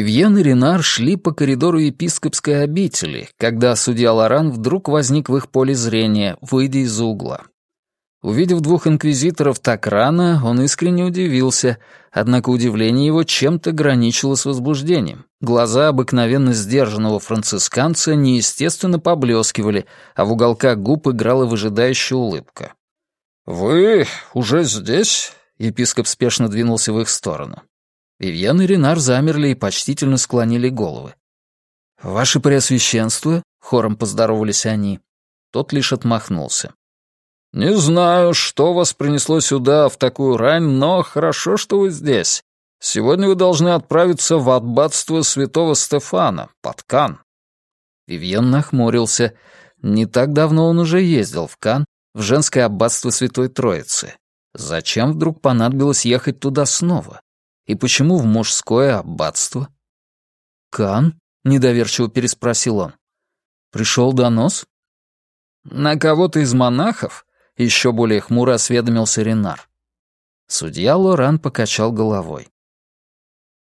Вивьен и Ренар шли по коридору епископской обители, когда судья Лоран вдруг возник в их поле зрения, выйдя из-за угла. Увидев двух инквизиторов так рано, он искренне удивился, однако удивление его чем-то граничило с возбуждением. Глаза обыкновенно сдержанного францисканца неестественно поблескивали, а в уголках губ играла выжидающая улыбка. «Вы уже здесь?» — епископ спешно двинулся в их сторону. Вивьен и Ренар замерли и почтительно склонили головы. «Ваше Преосвященство?» — хором поздоровались они. Тот лишь отмахнулся. «Не знаю, что вас принесло сюда в такую рань, но хорошо, что вы здесь. Сегодня вы должны отправиться в аббатство святого Стефана, под Кан». Вивьен нахмурился. Не так давно он уже ездил в Кан, в женское аббатство Святой Троицы. Зачем вдруг понадобилось ехать туда снова? И почему в мужское аббатство? «Кан?» — недоверчиво переспросил он. «Пришел донос?» «На кого-то из монахов?» Еще более хмуро осведомился Ренар. Судья Лоран покачал головой.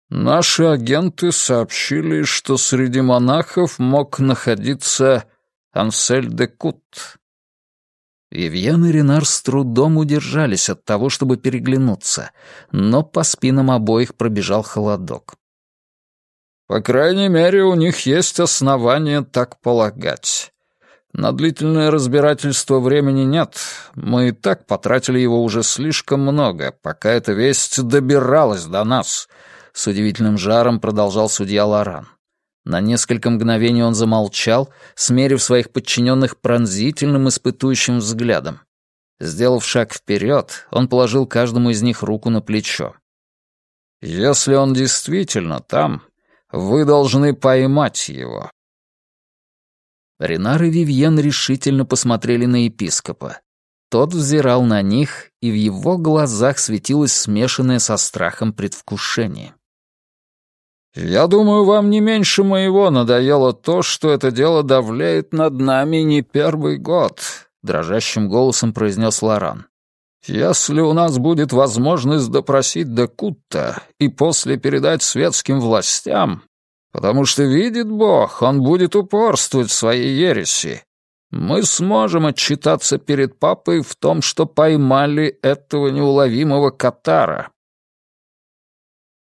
«Наши агенты сообщили, что среди монахов мог находиться Ансель де Кут». Вивьен и Ренар с трудом удержались от того, чтобы переглянуться, но по спинам обоих пробежал холодок. «По крайней мере, у них есть основания так полагать. На длительное разбирательство времени нет. Мы и так потратили его уже слишком много, пока эта весть добиралась до нас», — с удивительным жаром продолжал судья Лоран. На несколько мгновений он замолчал, смерив своих подчиненных пронзительным испытующим взглядом. Сделав шаг вперед, он положил каждому из них руку на плечо. «Если он действительно там, вы должны поймать его. Ренар и Вивьен решительно посмотрели на епископа. Тот взирал на них, и в его глазах светилось смешанное со страхом предвкушение. «Я думаю, вам не меньше моего надоело то, что это дело давляет над нами не первый год», — дрожащим голосом произнес Лоран. «Если у нас будет возможность допросить Декутта и после передать светским властям, потому что видит Бог, он будет упорствовать в своей ереси. Мы сможем отчитаться перед папой в том, что поймали этого неуловимого Катара».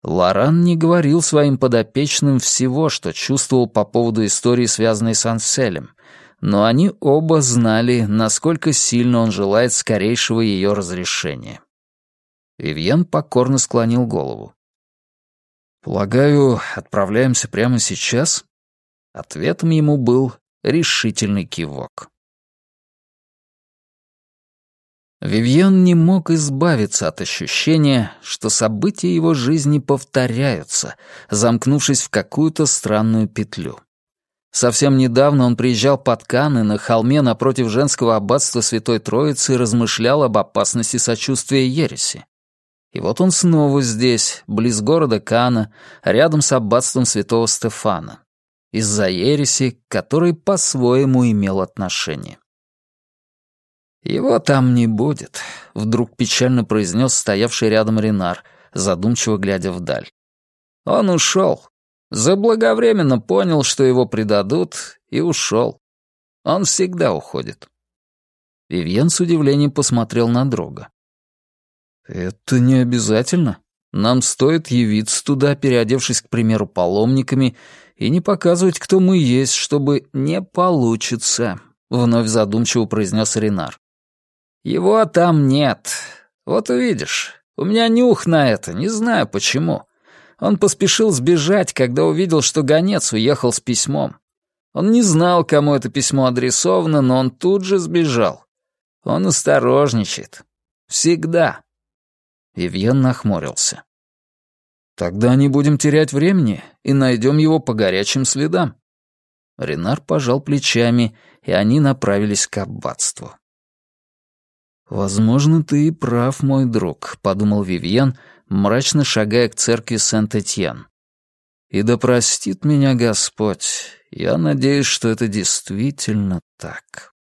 Лоран не говорил своим подопечным всего, что чувствовал по поводу истории, связанной с Анселем, но они оба знали, насколько сильно он желает скорейшего ее разрешения. Вивьен покорно склонил голову. «Полагаю, отправляемся прямо сейчас?» Ответом ему был решительный кивок. Вивьен не мог избавиться от ощущения, что события его жизни повторяются, замкнувшись в какую-то странную петлю. Совсем недавно он приезжал под Каны на холме напротив женского аббатства Святой Троицы и размышлял об опасности сочувствия ереси. И вот он снова здесь, близ города Кана, рядом с аббатством святого Стефана, из-за ереси, который по-своему имел отношение. «Его там не будет», — вдруг печально произнес стоявший рядом Ренар, задумчиво глядя вдаль. «Он ушел. Заблаговременно понял, что его предадут, и ушел. Он всегда уходит». Вивьен с удивлением посмотрел на друга. «Это не обязательно. Нам стоит явиться туда, переодевшись, к примеру, паломниками, и не показывать, кто мы есть, чтобы не получится», — вновь задумчиво произнес Ренар. «Его там нет. Вот увидишь. У меня нюх на это, не знаю почему. Он поспешил сбежать, когда увидел, что гонец уехал с письмом. Он не знал, кому это письмо адресовано, но он тут же сбежал. Он осторожничает. Всегда. Вивьен нахмурился. «Тогда не будем терять времени и найдем его по горячим следам». Ренар пожал плечами, и они направились к аббатству. «Возможно, ты и прав, мой друг», — подумал Вивьен, мрачно шагая к церкви Сент-Этьен. «И да простит меня Господь, я надеюсь, что это действительно так».